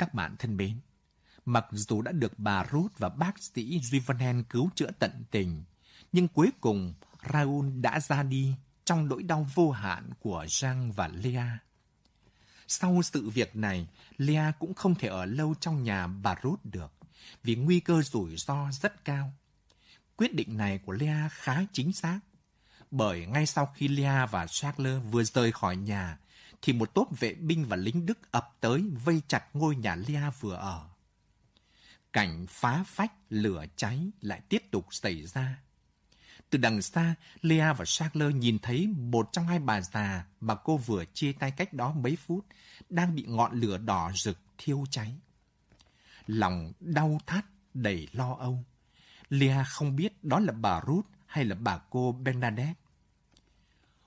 Các bạn thân mến, mặc dù đã được bà Ruth và bác sĩ Duy cứu chữa tận tình, nhưng cuối cùng Raoul đã ra đi trong nỗi đau vô hạn của Jean và Lea. Sau sự việc này, Lea cũng không thể ở lâu trong nhà bà Ruth được, vì nguy cơ rủi ro rất cao. Quyết định này của Lea khá chính xác, bởi ngay sau khi Lea và Charles vừa rời khỏi nhà, thì một tốp vệ binh và lính Đức ập tới vây chặt ngôi nhà Lea vừa ở. Cảnh phá phách, lửa cháy lại tiếp tục xảy ra. Từ đằng xa, Lea và Charles nhìn thấy một trong hai bà già mà cô vừa chia tay cách đó mấy phút đang bị ngọn lửa đỏ rực thiêu cháy. Lòng đau thắt, đầy lo âu. Lea không biết đó là bà Ruth hay là bà cô Bernadette.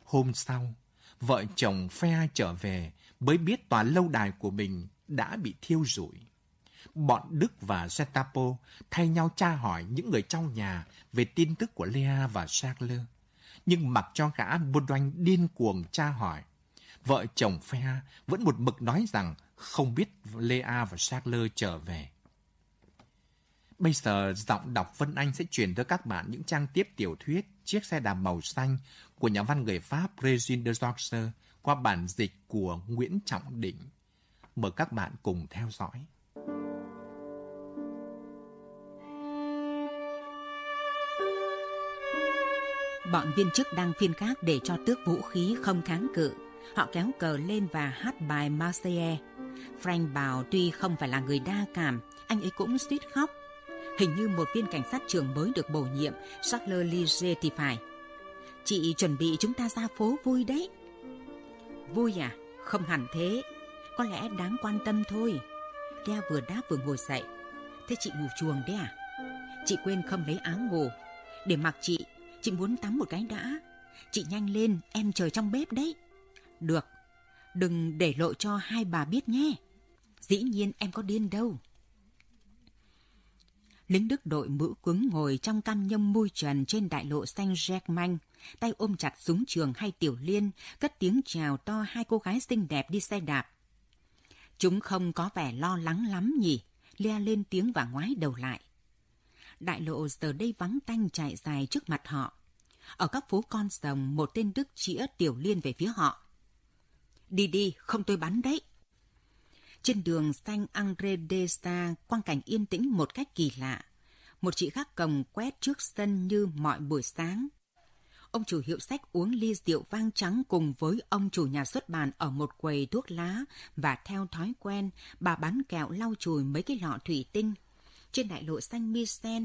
Hôm sau, vợ chồng phe trở về mới biết tòa lâu đài của mình đã bị thiêu rụi. Bọn Đức và Gestapo thay nhau tra hỏi những người trong nhà về tin tức của Lea và Charles. Nhưng mặc cho gã buôn doanh điên cuồng tra hỏi, vợ chồng phe vẫn một mực nói rằng không biết Lea và Charles trở về. Bây giờ giọng đọc Vân Anh sẽ truyền tới các bạn những trang tiếp tiểu thuyết Chiếc xe đạp màu xanh của nhà văn người Pháp Regine de Georges qua bản dịch của Nguyễn Trọng Định. Mời các bạn cùng theo dõi. Bọn viên chức đang phiên khác để cho tước vũ khí không kháng cự. Họ kéo cờ lên và hát bài Marseille. Frank bảo tuy không phải là người đa cảm, anh ấy cũng suýt khóc. Hình như một viên cảnh sát trưởng mới được bổ nhiệm, Charles Liger thì phải. Chị chuẩn bị chúng ta ra phố vui đấy. Vui à? Không hẳn thế. Có lẽ đáng quan tâm thôi. Lea vừa đáp vừa ngồi dậy. Thế chị ngủ chuồng đấy à? Chị quên không lấy áo ngủ. Để mặc chị, chị muốn tắm một cái đã. Chị nhanh lên, em chờ trong bếp đấy. Được, đừng để lộ cho hai bà biết nhé. Dĩ nhiên em có điên đâu. Lính Đức đội mũ cứng ngồi trong căn nhông mui trần trên đại lộ Saint Germain, tay ôm chặt súng trường hay tiểu liên, cất tiếng chào to hai cô gái xinh đẹp đi xe đạp. Chúng không có vẻ lo lắng lắm nhỉ, Lea lên tiếng và ngoái đầu lại. Đại lộ giờ đây vắng tanh chạy dài trước mặt họ. Ở các phố con rồng, một tên Đức chĩa tiểu liên về phía họ. Đi đi, không tôi bắn đấy. Trên đường xanh André Desta, quang cảnh yên tĩnh một cách kỳ lạ. Một chị gác cồng quét trước sân như mọi buổi sáng. Ông chủ hiệu sách uống ly rượu vang trắng cùng với ông chủ nhà xuất bản ở một quầy thuốc lá và theo thói quen, bà bán kẹo lau chùi mấy cái lọ thủy tinh. Trên đại lộ xanh Michel,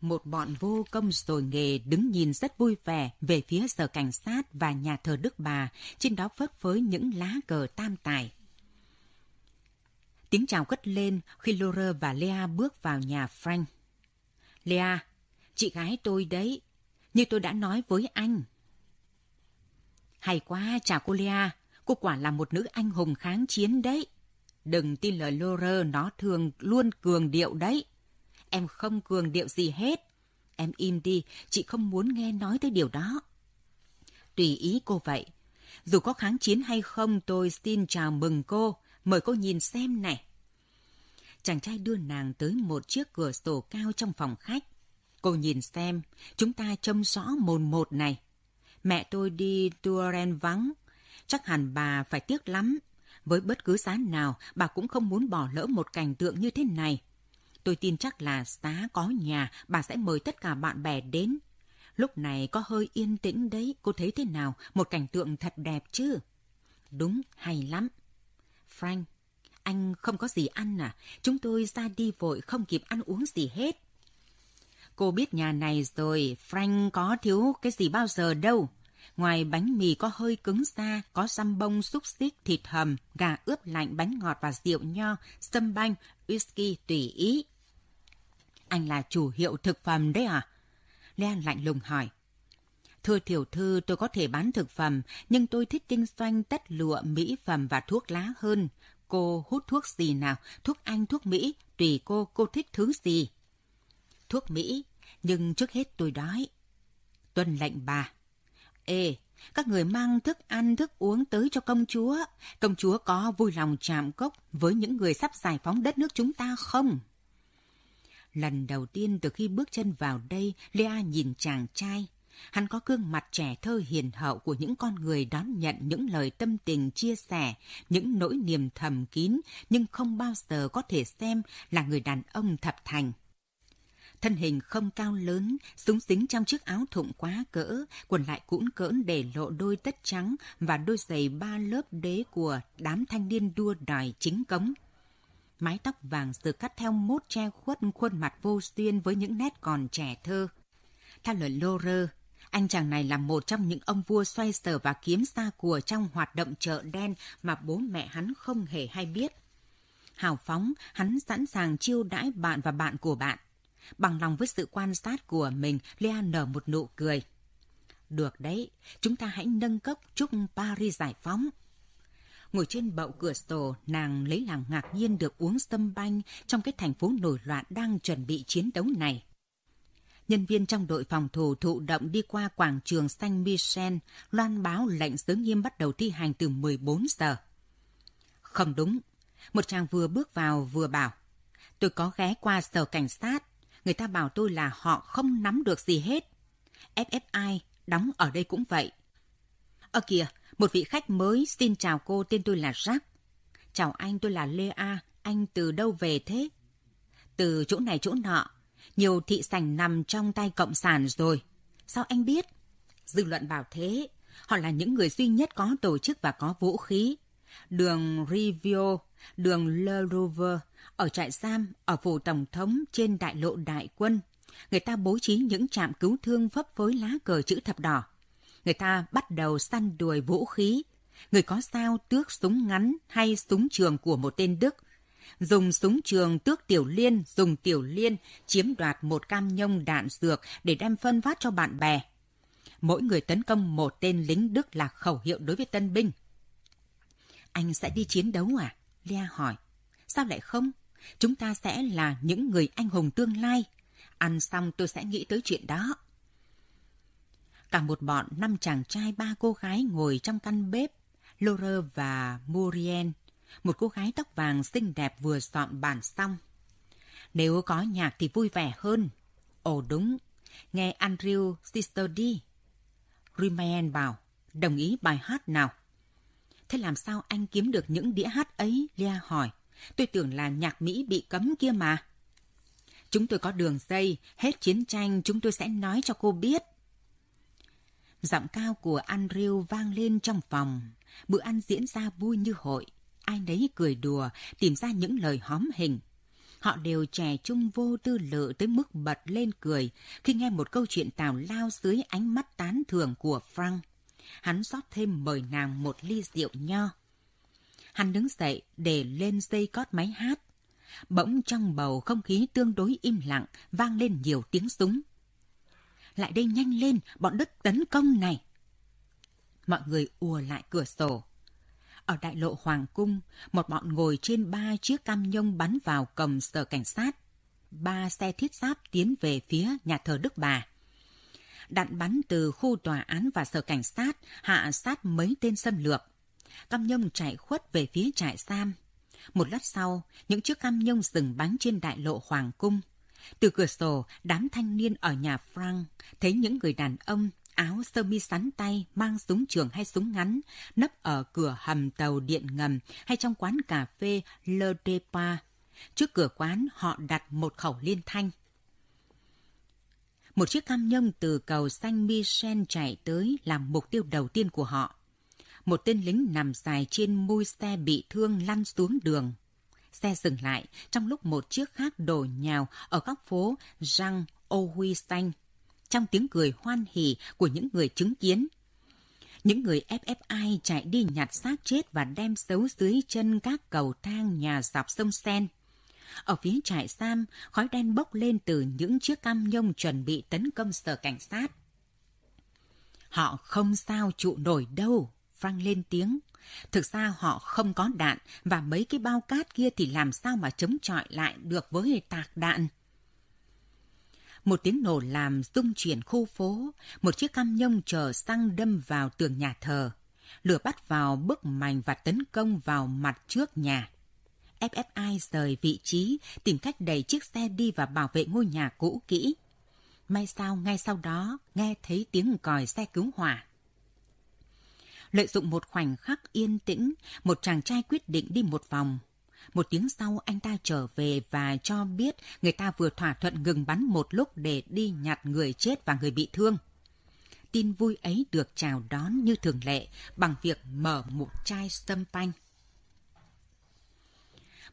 một bọn vô công rồi nghề đứng nhìn rất vui vẻ về phía sở cảnh sát và nhà thờ Đức Bà, trên đó phất phới những lá cờ tam tài. Tiếng chào cất lên khi Laura và Lea bước vào nhà Frank. Lea, chị gái tôi đấy, như tôi đã nói với anh. Hay quá, chào cô Lea, cô quả là một nữ anh hùng kháng chiến đấy. Đừng tin lời Lore, nó thường luôn cường điệu đấy. Em không cường điệu gì hết. Em im đi, chị không muốn nghe nói tới điều đó. Tùy ý cô vậy. Dù có kháng chiến hay không, tôi xin chào mừng cô. Mời cô nhìn xem này. Chàng trai đưa nàng tới một chiếc cửa sổ cao trong phòng khách. Cô nhìn xem, chúng ta trông rõ mồn một này. Mẹ tôi đi Turen vắng, chắc hẳn bà phải tiếc lắm. Với bất cứ giá nào, bà cũng không muốn bỏ lỡ một cảnh tượng như thế này. Tôi tin chắc là xá có nhà, bà sẽ mời tất cả bạn bè đến. Lúc này có hơi yên tĩnh đấy, cô thấy thế nào? Một cảnh tượng thật đẹp chứ? Đúng, hay lắm. Frank, anh không có gì ăn à? Chúng tôi ra đi vội không kịp ăn uống gì hết. Cô biết nhà này rồi, Frank có thiếu cái gì bao giờ đâu. Ngoài bánh mì có hơi cứng da, có xăm bông, xúc xích, thịt hầm, gà ướp lạnh, bánh ngọt và rượu nho, sâm banh, whisky tùy ý. Anh là chủ hiệu thực phẩm đấy à? Lea lạnh lùng hỏi. Thưa tiểu thư, tôi có thể bán thực phẩm, nhưng tôi thích kinh doanh tất lụa, mỹ phẩm và thuốc lá hơn. Cô hút thuốc gì nào? Thuốc Anh, thuốc Mỹ, tùy cô, cô thích thứ gì? Thuốc Mỹ, nhưng trước hết tôi đói. Tuân lệnh bà. Ê, các người mang thức ăn, thức uống tới cho công chúa. Công chúa có vui lòng chạm cốc với những người sắp giải phóng đất nước chúng ta không? Lần đầu tiên từ khi bước chân vào đây, Lea nhìn chàng trai. Hắn có gương mặt trẻ thơ hiền hậu của những con người đón nhận những lời tâm tình chia sẻ, những nỗi niềm thầm kín, nhưng không bao giờ có thể xem là người đàn ông thập thành. Thân hình không cao lớn, súng xính trong chiếc áo thụng quá cỡ, quần lại cũn cỡn để lộ đôi tất trắng và đôi giày ba lớp đế của đám thanh niên đua đòi chính cống. Mái tóc vàng sự cắt theo mốt che khuất khuôn mặt vô duyên với những nét còn trẻ thơ. Theo lời rơ, anh chàng này là một trong những ông vua xoay sở và kiếm xa của trong hoạt động chợ đen mà bố mẹ hắn không hề hay biết. Hào phóng, hắn sẵn sàng chiêu đãi bạn và bạn của bạn. Bằng lòng với sự quan sát của mình, Lea nở một nụ cười. Được đấy, chúng ta hãy nâng cốc chúc Paris giải phóng. Ngồi trên bậu cửa sổ, nàng lấy làm ngạc nhiên được uống sâm banh trong cái thành phố nổi loạn đang chuẩn bị chiến đấu này. Nhân viên trong đội phòng thủ thụ động đi qua quảng trường Saint Michel, loan báo lệnh giới nghiêm bắt đầu thi hành từ 14 giờ. Không đúng, một chàng vừa bước vào vừa bảo, tôi có ghé qua sở cảnh sát, người ta bảo tôi là họ không nắm được gì hết. FFI đóng ở đây cũng vậy. Ở kìa, một vị khách mới xin chào cô, tên tôi là Jack. Chào anh, tôi là Lea, anh từ đâu về thế? Từ chỗ này chỗ nọ, nhiều thị sảnh nằm trong tay Cộng sản rồi. Sao anh biết? Dư luận bảo thế, họ là những người duy nhất có tổ chức và có vũ khí. Đường Rivio, đường Le Rover, ở trại giam, ở phủ tổng thống trên đại lộ đại quân. Người ta bố trí những trạm cứu thương phấp phới lá cờ chữ thập đỏ. Người ta bắt đầu săn đuổi vũ khí. Người có sao tước súng ngắn hay súng trường của một tên Đức. Dùng súng trường tước tiểu liên, dùng tiểu liên chiếm đoạt một cam nhông đạn dược để đem phân phát cho bạn bè. Mỗi người tấn công một tên lính Đức là khẩu hiệu đối với tân binh. Anh sẽ đi chiến đấu à? Lea hỏi. Sao lại không? Chúng ta sẽ là những người anh hùng tương lai. Ăn xong tôi sẽ nghĩ tới chuyện đó. Cả một bọn năm chàng trai ba cô gái ngồi trong căn bếp. Laura và Muriel, một cô gái tóc vàng xinh đẹp vừa dọn bàn xong. Nếu có nhạc thì vui vẻ hơn. Ồ đúng, nghe Andrew Sister đi. Rimayan bảo, đồng ý bài hát nào. Thế làm sao anh kiếm được những đĩa hát ấy? Lia hỏi. Tôi tưởng là nhạc Mỹ bị cấm kia mà. Chúng tôi có đường dây, hết chiến tranh chúng tôi sẽ nói cho cô biết. Giọng cao của Andrew vang lên trong phòng. Bữa ăn diễn ra vui như hội. Ai nấy cười đùa, tìm ra những lời hóm hình. Họ đều trẻ trung vô tư lự tới mức bật lên cười khi nghe một câu chuyện tào lao dưới ánh mắt tán thưởng của Frank. Hắn rót thêm mời nàng một ly rượu nho. Hắn đứng dậy để lên dây cót máy hát. Bỗng trong bầu không khí tương đối im lặng vang lên nhiều tiếng súng. Lại đây nhanh lên, bọn Đức tấn công này. Mọi người ùa lại cửa sổ. Ở đại lộ Hoàng Cung, một bọn ngồi trên ba chiếc cam nhông bắn vào cổng sở cảnh sát. Ba xe thiết giáp tiến về phía nhà thờ Đức Bà. Đạn bắn từ khu tòa án và sở cảnh sát hạ sát mấy tên xâm lược. Cam nhông chạy khuất về phía trại sam Một lát sau, những chiếc cam nhông dừng bắn trên đại lộ Hoàng Cung. Từ cửa sổ, đám thanh niên ở nhà Frank thấy những người đàn ông áo sơ mi sắn tay mang súng trường hay súng ngắn nấp ở cửa hầm tàu điện ngầm hay trong quán cà phê Le Depart. Trước cửa quán họ đặt một khẩu liên thanh. Một chiếc cam nhông từ cầu Saint Michel chạy tới làm mục tiêu đầu tiên của họ. Một tên lính nằm dài trên mui xe bị thương lăn xuống đường. Xe dừng lại trong lúc một chiếc khác đổ nhào ở góc phố Răng Ô Huy Xanh trong tiếng cười hoan hỉ của những người chứng kiến. Những người FFI chạy đi nhặt xác chết và đem xấu dưới chân các cầu thang nhà dọc sông Sen. Ở phía trại Sam, khói đen bốc lên từ những chiếc cam nhông chuẩn bị tấn công sở cảnh sát. Họ không sao trụ nổi đâu, vang lên tiếng. Thực ra họ không có đạn và mấy cái bao cát kia thì làm sao mà chống chọi lại được với tạc đạn. Một tiếng nổ làm rung chuyển khu phố, một chiếc cam nhông chờ xăng đâm vào tường nhà thờ. Lửa bắt vào bức mảnh và tấn công vào mặt trước nhà. FFI rời vị trí, tìm cách đẩy chiếc xe đi và bảo vệ ngôi nhà cũ kỹ. May sao ngay sau đó nghe thấy tiếng còi xe cứu hỏa. Lợi dụng một khoảnh khắc yên tĩnh, một chàng trai quyết định đi một vòng. Một tiếng sau anh ta trở về và cho biết người ta vừa thỏa thuận ngừng bắn một lúc để đi nhặt người chết và người bị thương. Tin vui ấy được chào đón như thường lệ bằng việc mở một chai sâm panh.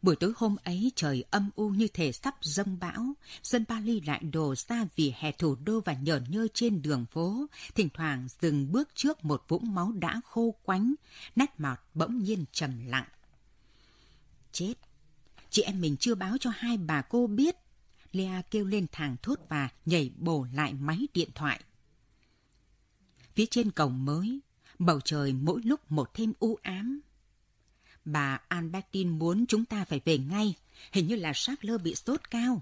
Buổi tối hôm ấy trời âm u như thể sắp dâng bão, dân Bali lại đổ ra vì hè thủ đô và nhởn nhơ trên đường phố, thỉnh thoảng dừng bước trước một vũng máu đã khô quánh, nét mọt bỗng nhiên trầm lặng. Chết! Chị em mình chưa báo cho hai bà cô biết. Lea kêu lên thàng thốt và nhảy bổ lại máy điện thoại. Phía trên cầu mới, bầu trời mỗi lúc một thêm u ám. Bà Albertine muốn chúng ta phải về ngay, hình như là Lơ bị sốt cao.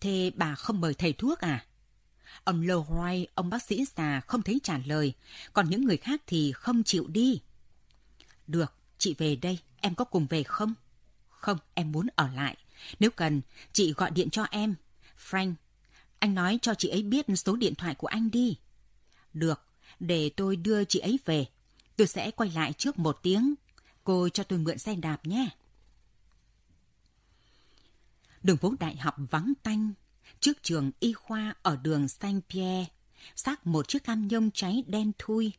Thế bà không mời thầy thuốc à? Ông Leroy, ông bác sĩ già không thấy trả lời, còn những người khác thì không chịu đi. Được, chị về đây, em có cùng về không? Không, em muốn ở lại. Nếu cần, chị gọi điện cho em. Frank, anh nói cho chị ấy biết số điện thoại của anh đi. Được, để tôi đưa chị ấy về. Tôi sẽ quay lại trước một tiếng. Cô cho tôi mượn xe đạp nhé. Đường phố đại học vắng tanh. Trước trường y khoa ở đường Saint-Pierre, xác một chiếc cam nhông cháy đen thui.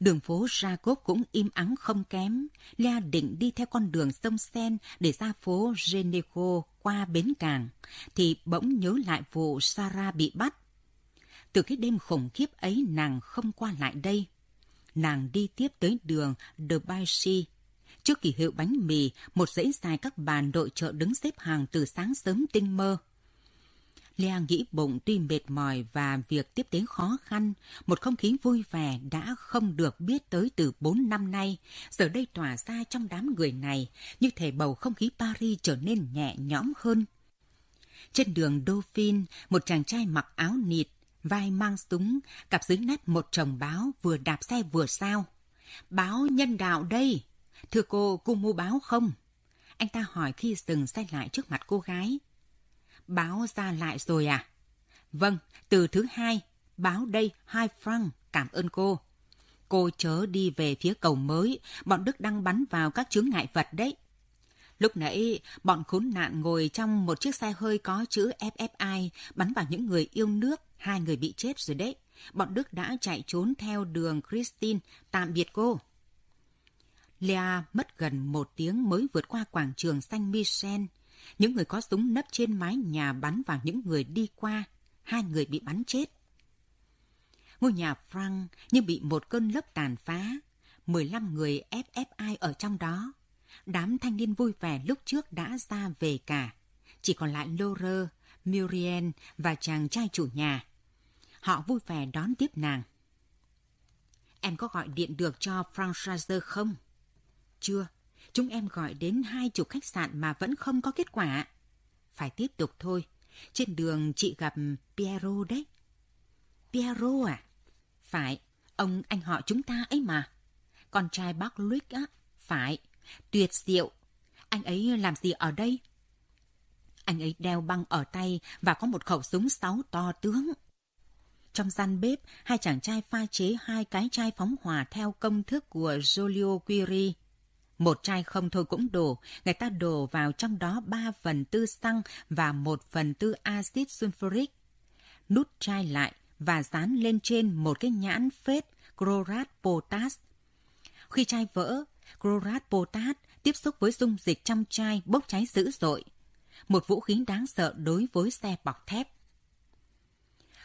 Đường phố Jacob cũng im ắng không kém. Lea định đi theo con đường sông Sen để ra phố Geneco qua bến cảng, thì bỗng nhớ lại vụ Sarah bị bắt. Từ cái đêm khủng khiếp ấy nàng không qua lại đây. Nàng đi tiếp tới đường The Baishi. Trước kỳ hiệu bánh mì, một dãy dài các bàn đội chợ đứng xếp hàng từ sáng sớm tinh mơ. Lea nghĩ bụng tuy mệt mỏi và việc tiếp tế khó khăn, một không khí vui vẻ đã không được biết tới từ bốn năm nay, giờ đây tỏa ra trong đám người này, như thể bầu không khí Paris trở nên nhẹ nhõm hơn. Trên đường Dauphine, một chàng trai mặc áo nịt, vai mang súng, cặp dưới nách một chồng báo vừa đạp xe vừa sao. Báo nhân đạo đây. Thưa cô, cô mua báo không? Anh ta hỏi khi dừng xe lại trước mặt cô gái. Báo ra lại rồi à? Vâng, từ thứ hai, báo đây hai franc, cảm ơn cô. Cô chớ đi về phía cầu mới, bọn Đức đang bắn vào các chướng ngại vật đấy. Lúc nãy, bọn khốn nạn ngồi trong một chiếc xe hơi có chữ FFI bắn vào những người yêu nước, hai người bị chết rồi đấy. Bọn Đức đã chạy trốn theo đường Christine, tạm biệt cô. Lea mất gần một tiếng mới vượt qua quảng trường Saint Michel. Những người có súng nấp trên mái nhà bắn vào những người đi qua. Hai người bị bắn chết. Ngôi nhà Frank như bị một cơn lốc tàn phá. 15 người FFI ở trong đó. Đám thanh niên vui vẻ lúc trước đã ra về cả. Chỉ còn lại Laura, Muriel và chàng trai chủ nhà. Họ vui vẻ đón tiếp nàng. Em có gọi điện được cho Frank không? Chưa, chúng em gọi đến hai chục khách sạn mà vẫn không có kết quả. Phải tiếp tục thôi. Trên đường chị gặp Piero đấy. Piero à? Phải, ông anh họ chúng ta ấy mà. Con trai bác Luke á? Phải, tuyệt diệu. Anh ấy làm gì ở đây? Anh ấy đeo băng ở tay và có một khẩu súng sáu to tướng. Trong gian bếp, hai chàng trai pha chế hai cái chai phóng hỏa theo công thức của Giulio Quiri. Một chai không thôi cũng đổ người ta đổ vào trong đó 3 phần tư xăng và 1 phần tư axit sulfuric. Nút chai lại và dán lên trên một cái nhãn phết chlorat potas. Khi chai vỡ, chlorat potas tiếp xúc với dung dịch trong chai bốc cháy dữ dội. Một vũ khí đáng sợ đối với xe bọc thép.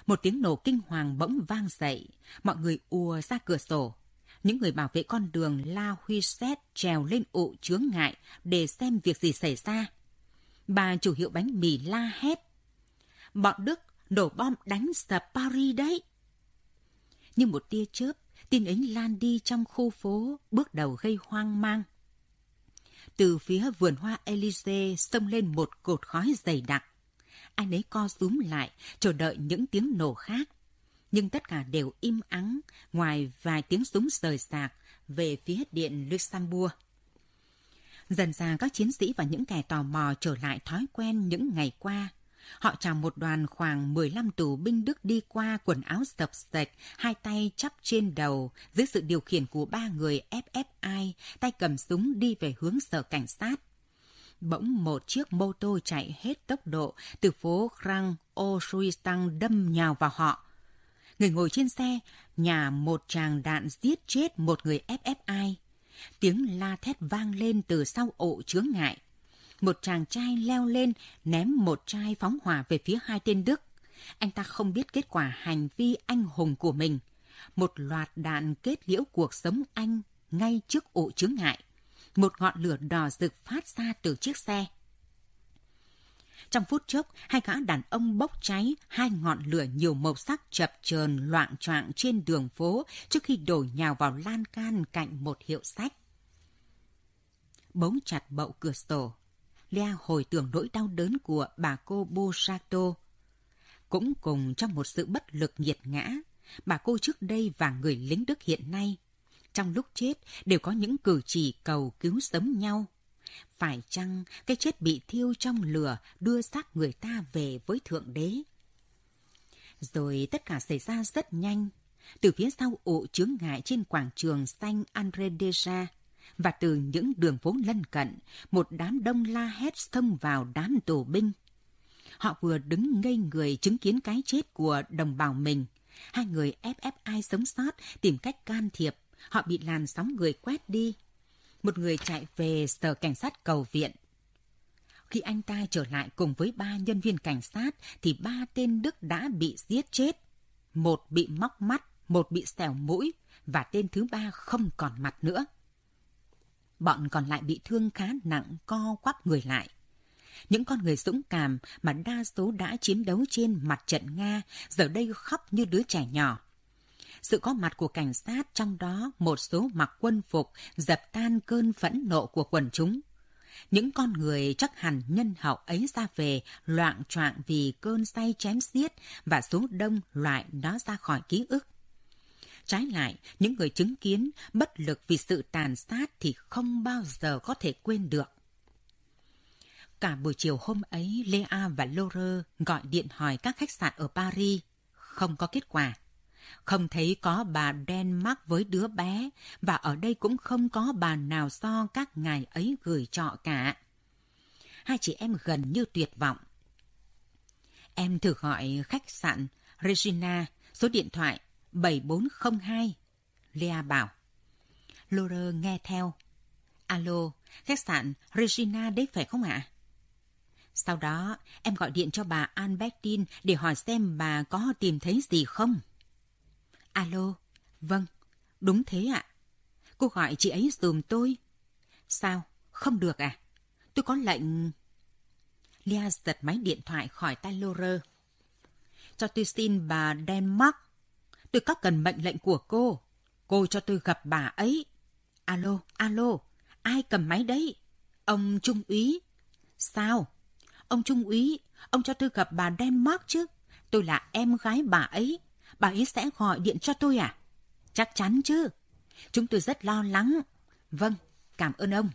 Một tiếng nổ kinh hoàng bỗng vang dậy, mọi người ùa ra cửa sổ, những người bảo vệ con đường La Huy Xét trèo lên ụ chướng ngại để xem việc gì xảy ra. Bà chủ hiệu bánh mì la hét. Bọn Đức nổ bom đánh sập Paris đấy. Như một tia chớp, tin ấy lan đi trong khu phố, bước đầu gây hoang mang. Từ phía vườn hoa Elysee xông lên một cột khói dày đặc ai nấy co rúm lại, chờ đợi những tiếng nổ khác. Nhưng tất cả đều im ắng, ngoài vài tiếng súng rời sạc về phía điện Luxembourg. Dần ra các chiến sĩ và những kẻ tò mò trở lại thói quen những ngày qua. Họ chào một đoàn khoảng 15 tù binh Đức đi qua quần áo sập sạch, hai tay chắp trên đầu, dưới sự điều khiển của ba người FFI, tay cầm súng đi về hướng sở cảnh sát. Bỗng một chiếc mô tô chạy hết tốc độ từ phố Krang Osuistang đâm nhào vào họ. Người ngồi trên xe, nhà một tràng đạn giết chết một người FFI. Tiếng la thét vang lên từ sau ổ chướng ngại. Một chàng trai leo lên, ném một chai phóng hỏa về phía hai tên Đức. Anh ta không biết kết quả hành vi anh hùng của mình. Một loạt đạn kết liễu cuộc sống anh ngay trước ổ chướng ngại. Một ngọn lửa đỏ rực phát ra từ chiếc xe. Trong phút chốc, hai gã đàn ông bốc cháy, hai ngọn lửa nhiều màu sắc chập chờn loạn choạng trên đường phố trước khi đổ nhào vào lan can cạnh một hiệu sách. Bỗng chặt bậu cửa sổ, Lea hồi tưởng nỗi đau đớn của bà cô Bosato. Cũng cùng trong một sự bất lực nghiệt ngã, bà cô trước đây và người lính Đức hiện nay, trong lúc chết đều có những cử chỉ cầu cứu sống nhau phải chăng cái chết bị thiêu trong lửa đưa xác người ta về với Thượng Đế? Rồi tất cả xảy ra rất nhanh. Từ phía sau ổ chướng ngại trên quảng trường xanh Andre Deja và từ những đường phố lân cận, một đám đông la hét xông vào đám tù binh. Họ vừa đứng ngây người chứng kiến cái chết của đồng bào mình. Hai người FFI sống sót tìm cách can thiệp. Họ bị làn sóng người quét đi một người chạy về sở cảnh sát cầu viện. Khi anh ta trở lại cùng với ba nhân viên cảnh sát thì ba tên Đức đã bị giết chết. Một bị móc mắt, một bị xẻo mũi và tên thứ ba không còn mặt nữa. Bọn còn lại bị thương khá nặng co quắp người lại. Những con người dũng cảm mà đa số đã chiến đấu trên mặt trận Nga giờ đây khóc như đứa trẻ nhỏ sự có mặt của cảnh sát trong đó một số mặc quân phục dập tan cơn phẫn nộ của quần chúng. Những con người chắc hẳn nhân hậu ấy ra về loạn choạng vì cơn say chém xiết và số đông loại nó ra khỏi ký ức. Trái lại, những người chứng kiến bất lực vì sự tàn sát thì không bao giờ có thể quên được. Cả buổi chiều hôm ấy, Lea và Laure gọi điện hỏi các khách sạn ở Paris. Không có kết quả. Không thấy có bà Denmark với đứa bé, và ở đây cũng không có bà nào do các ngài ấy gửi trọ cả. Hai chị em gần như tuyệt vọng. Em thử gọi khách sạn Regina, số điện thoại 7402. Lea bảo. Laura nghe theo. Alo, khách sạn Regina đấy phải không ạ? Sau đó, em gọi điện cho bà Albertine để hỏi xem bà có tìm thấy gì không. Alo, vâng, đúng thế ạ. Cô gọi chị ấy dùm tôi. Sao, không được à? Tôi có lệnh... Lia giật máy điện thoại khỏi tay Laura. Cho tôi xin bà Denmark. Tôi có cần mệnh lệnh của cô. Cô cho tôi gặp bà ấy. Alo, alo, ai cầm máy đấy? Ông Trung úy. Sao? Ông Trung úy, ông cho tôi gặp bà Denmark chứ. Tôi là em gái bà ấy bà ấy sẽ gọi điện cho tôi à? Chắc chắn chứ. Chúng tôi rất lo lắng. Vâng, cảm ơn ông.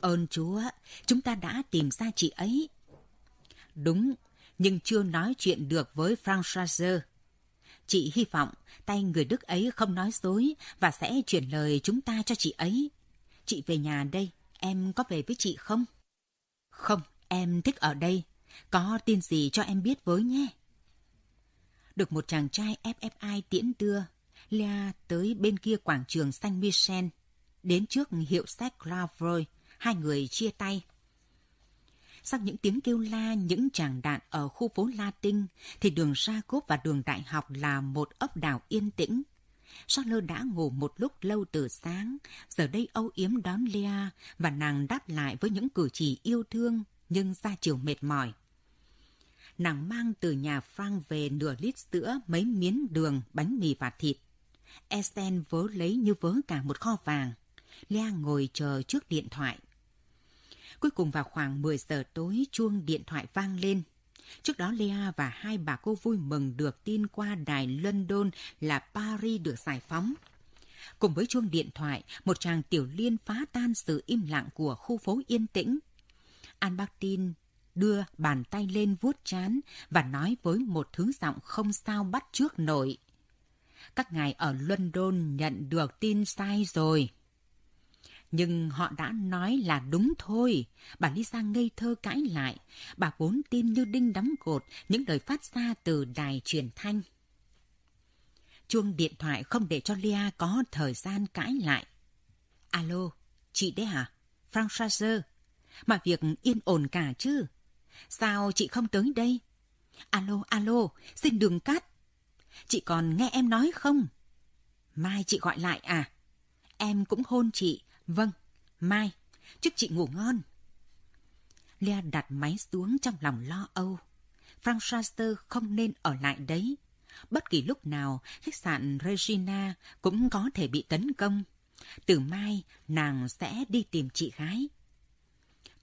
Ơn Chúa, chúng ta đã tìm ra chị ấy. Đúng, nhưng chưa nói chuyện được với Françoise. Chị hy vọng tay người Đức ấy không nói dối và sẽ chuyển lời chúng ta cho chị ấy. Chị về nhà đây, em có về với chị không? Không, em thích ở đây. Có tin gì cho em biết với nhé được một chàng trai FFI tiễn đưa, Lea tới bên kia quảng trường Saint Michel, đến trước hiệu sách Clavoy, hai người chia tay. Sau những tiếng kêu la, những tràng đạn ở khu phố Latin, thì đường Jacob và đường đại học là một ấp đảo yên tĩnh. Charles đã ngủ một lúc lâu từ sáng, giờ đây âu yếm đón Lea và nàng đáp lại với những cử chỉ yêu thương nhưng ra chiều mệt mỏi nàng mang từ nhà Frank về nửa lít sữa, mấy miếng đường, bánh mì và thịt. Esten vớ lấy như vớ cả một kho vàng. Lea ngồi chờ trước điện thoại. Cuối cùng vào khoảng 10 giờ tối chuông điện thoại vang lên. Trước đó Lea và hai bà cô vui mừng được tin qua đài London là Paris được giải phóng. Cùng với chuông điện thoại, một chàng tiểu liên phá tan sự im lặng của khu phố yên tĩnh. Albertine đưa bàn tay lên vuốt chán và nói với một thứ giọng không sao bắt trước nổi. Các ngài ở London nhận được tin sai rồi. Nhưng họ đã nói là đúng thôi. Bà Lisa ngây thơ cãi lại. Bà vốn tin như đinh đóng cột những lời phát ra từ đài truyền thanh. Chuông điện thoại không để cho Lia có thời gian cãi lại. Alo, chị đấy hả? Frank Mà việc yên ổn cả chứ. Sao chị không tới đây? Alo, alo, xin đường cắt. Chị còn nghe em nói không? Mai chị gọi lại à? Em cũng hôn chị. Vâng, mai. Chúc chị ngủ ngon. Lea đặt máy xuống trong lòng lo âu. Frank không nên ở lại đấy. Bất kỳ lúc nào, khách sạn Regina cũng có thể bị tấn công. Từ mai, nàng sẽ đi tìm chị gái.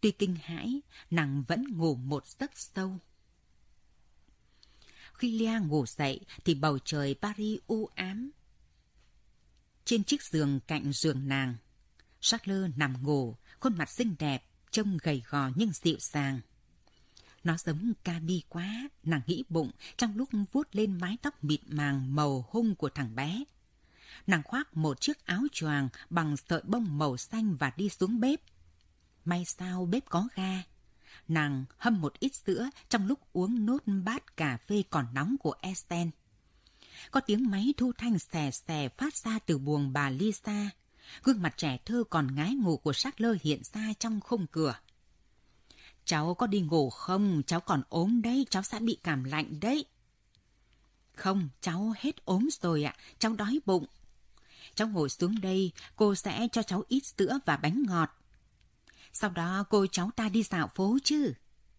Tuy kinh hãi, nàng vẫn ngủ một giấc sâu. Khi Lea ngủ dậy thì bầu trời Paris u ám. Trên chiếc giường cạnh giường nàng, Charles nằm ngủ, khuôn mặt xinh đẹp, trông gầy gò nhưng dịu dàng. Nó giống Cami quá, nàng nghĩ bụng trong lúc vuốt lên mái tóc mịt màng màu hung của thằng bé. Nàng khoác một chiếc áo choàng bằng sợi bông màu xanh và đi xuống bếp. May sao bếp có ga. Nàng hâm một ít sữa trong lúc uống nốt bát cà phê còn nóng của Esten. Có tiếng máy thu thanh xè xè phát ra từ buồng bà Lisa. Gương mặt trẻ thơ còn ngái ngủ của sắc lơ hiện ra trong khung cửa. Cháu có đi ngủ không? Cháu còn ốm đấy, cháu sẽ bị cảm lạnh đấy. Không, cháu hết ốm rồi ạ, cháu đói bụng. Cháu ngồi xuống đây, cô sẽ cho cháu ít sữa và bánh ngọt. Sau đó cô cháu ta đi dạo phố chứ.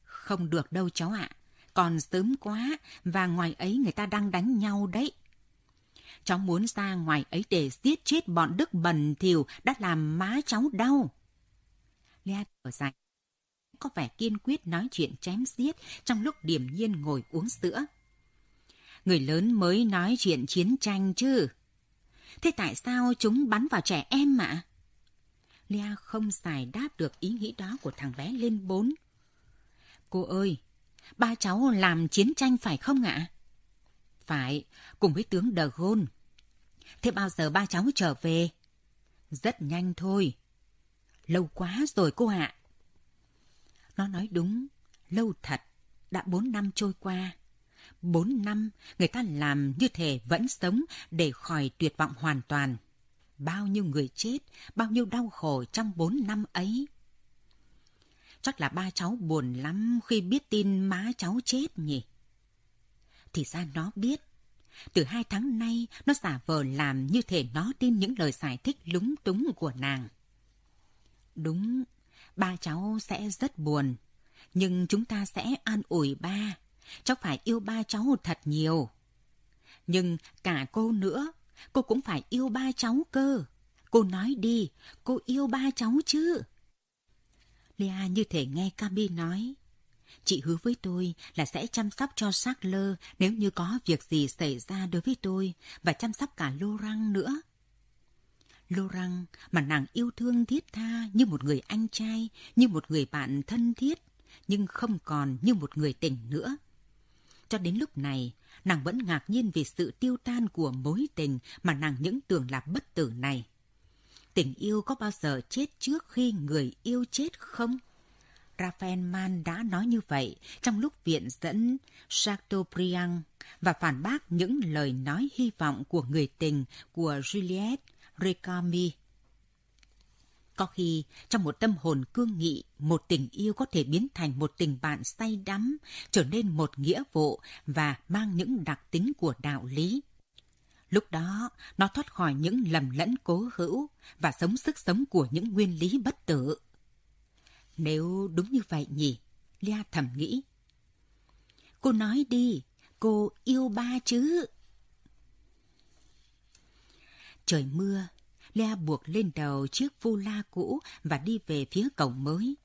Không được đâu cháu ạ. Còn sớm quá và ngoài ấy người ta đang đánh nhau đấy. Cháu muốn ra ngoài ấy để giết chết bọn Đức bần thiểu đã làm má cháu đau. Lea thở dài. Có vẻ kiên quyết nói chuyện chém giết trong lúc điểm nhiên ngồi uống sữa. Người lớn mới nói chuyện chiến tranh chứ. Thế tại sao chúng bắn vào trẻ em mà? Lea không giải đáp được ý nghĩ đó của thằng bé lên bốn. Cô ơi, ba cháu làm chiến tranh phải không ạ? Phải, cùng với tướng De Gaulle. Thế bao giờ ba cháu trở về? Rất nhanh thôi. Lâu quá rồi cô ạ. Nó nói đúng, lâu thật, đã bốn năm trôi qua. Bốn năm, người ta làm như thể vẫn sống để khỏi tuyệt vọng hoàn toàn bao nhiêu người chết, bao nhiêu đau khổ trong bốn năm ấy. Chắc là ba cháu buồn lắm khi biết tin má cháu chết nhỉ. Thì ra nó biết. Từ hai tháng nay, nó giả vờ làm như thể nó tin những lời giải thích lúng túng của nàng. Đúng, ba cháu sẽ rất buồn. Nhưng chúng ta sẽ an ủi ba. Cháu phải yêu ba cháu thật nhiều. Nhưng cả cô nữa cô cũng phải yêu ba cháu cơ. Cô nói đi, cô yêu ba cháu chứ. Lea như thể nghe Cami nói. Chị hứa với tôi là sẽ chăm sóc cho sắc lơ nếu như có việc gì xảy ra đối với tôi và chăm sóc cả Laurent nữa. Laurent mà nàng yêu thương thiết tha như một người anh trai, như một người bạn thân thiết, nhưng không còn như một người tình nữa. Cho đến lúc này, nàng vẫn ngạc nhiên vì sự tiêu tan của mối tình mà nàng những tưởng là bất tử này. Tình yêu có bao giờ chết trước khi người yêu chết không? Raphael Mann đã nói như vậy trong lúc viện dẫn Chateaubriand và phản bác những lời nói hy vọng của người tình của Juliette Recamier có khi, trong một tâm hồn cương nghị, một tình yêu có thể biến thành một tình bạn say đắm, trở nên một nghĩa vụ và mang những đặc tính của đạo lý. Lúc đó, nó thoát khỏi những lầm lẫn cố hữu và sống sức sống của những nguyên lý bất tử. Nếu đúng như vậy nhỉ? Lia thầm nghĩ. Cô nói đi, cô yêu ba chứ? Trời mưa, Lea buộc lên đầu chiếc vô la cũ và đi về phía cổng mới.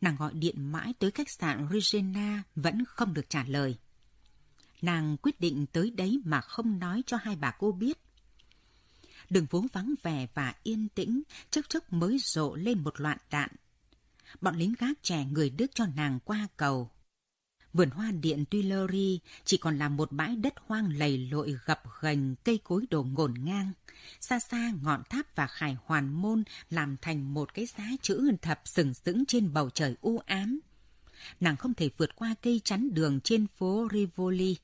Nàng gọi điện mãi tới khách sạn Regina vẫn không được trả lời. Nàng quyết định tới đấy mà không nói cho hai bà cô biết. Đường phố vắng vẻ và yên tĩnh, chốc chốc mới rộ lên một loạt đạn. Bọn lính gác trẻ người Đức cho nàng qua cầu. Vườn hoa điện Tuileries chỉ còn là một bãi đất hoang lầy lội gập ghềnh cây cối đổ ngổn ngang. Xa xa ngọn tháp và khải hoàn môn làm thành một cái giá chữ thập sừng sững trên bầu trời u ám. Nàng không thể vượt qua cây chắn đường trên phố Rivoli.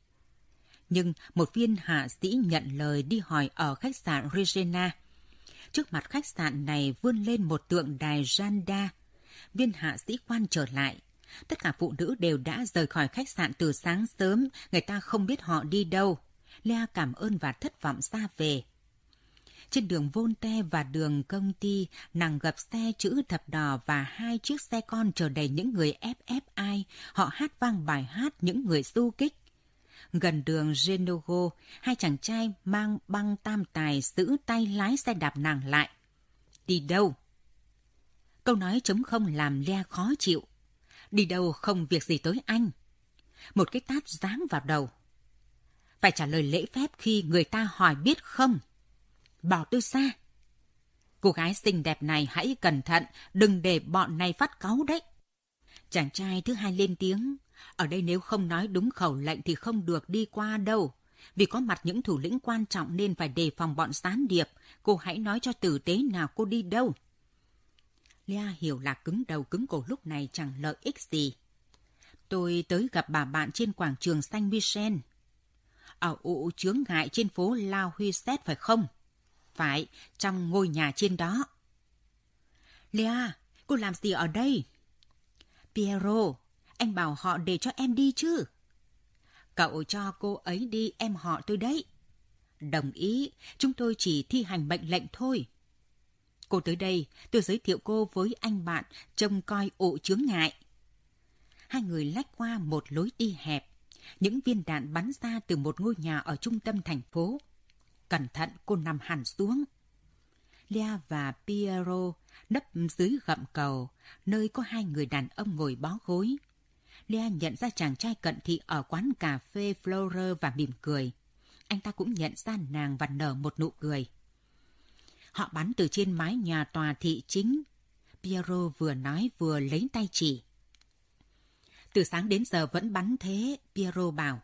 Nhưng một viên hạ sĩ nhận lời đi hỏi ở khách sạn Regina. Trước mặt khách sạn này vươn lên một tượng đài Janda. Viên hạ sĩ quan trở lại, Tất cả phụ nữ đều đã rời khỏi khách sạn từ sáng sớm, người ta không biết họ đi đâu. Lea cảm ơn và thất vọng xa về. Trên đường volte và đường công ty, nàng gặp xe chữ thập đỏ và hai chiếc xe con chờ đầy những người FFI. Họ hát vang bài hát những người du kích. Gần đường Genogo, hai chàng trai mang băng tam tài giữ tay lái xe đạp nàng lại. Đi đâu? Câu nói chấm không làm Lea khó chịu. Đi đâu không việc gì tới anh. Một cái tát giáng vào đầu. Phải trả lời lễ phép khi người ta hỏi biết không. Bỏ tôi xa. Cô gái xinh đẹp này hãy cẩn thận, đừng để bọn này phát cáu đấy. Chàng trai thứ hai lên tiếng. Ở đây nếu không nói đúng khẩu lệnh thì không được đi qua đâu. Vì có mặt những thủ lĩnh quan trọng nên phải đề phòng bọn gián điệp. Cô hãy nói cho tử tế nào cô đi đâu. Lea hiểu là cứng đầu cứng cổ lúc này chẳng lợi ích gì. Tôi tới gặp bà bạn trên quảng trường Saint Michel. Ở ụ chướng ngại trên phố La Huisset phải không? Phải, trong ngôi nhà trên đó. Lea, cô làm gì ở đây? Piero, anh bảo họ để cho em đi chứ. Cậu cho cô ấy đi em họ tôi đấy. Đồng ý, chúng tôi chỉ thi hành mệnh lệnh thôi. Cô tới đây, tôi giới thiệu cô với anh bạn trông coi ổ chướng ngại. Hai người lách qua một lối đi hẹp. Những viên đạn bắn ra từ một ngôi nhà ở trung tâm thành phố. Cẩn thận cô nằm hẳn xuống. Lea và Piero nấp dưới gậm cầu, nơi có hai người đàn ông ngồi bó gối. Lea nhận ra chàng trai cận thị ở quán cà phê Florer và mỉm cười. Anh ta cũng nhận ra nàng và nở một nụ cười. Họ bắn từ trên mái nhà tòa thị chính. Piero vừa nói vừa lấy tay chỉ. Từ sáng đến giờ vẫn bắn thế, Piero bảo.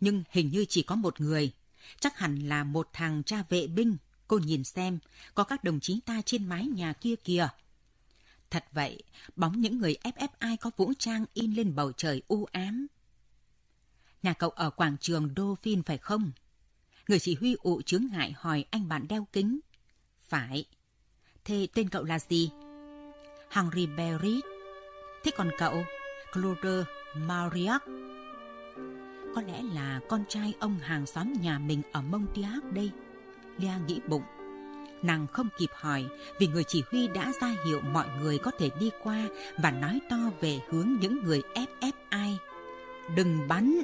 Nhưng hình như chỉ có một người. Chắc hẳn là một thằng cha vệ binh. Cô nhìn xem, có các đồng chí ta trên mái nhà kia kìa. Thật vậy, bóng những người FFI có vũ trang in lên bầu trời u ám. Nhà cậu ở quảng trường Dauphine phải không? Người chỉ huy ụ chướng ngại hỏi anh bạn đeo kính. Phải. Thế tên cậu là gì? Henry Berit. Thế còn cậu? Claude Mariac. Có lẽ là con trai ông hàng xóm nhà mình ở Montiac đây. Lea nghĩ bụng. Nàng không kịp hỏi vì người chỉ huy đã ra hiệu mọi người có thể đi qua và nói to về hướng những người FFI. Đừng bắn!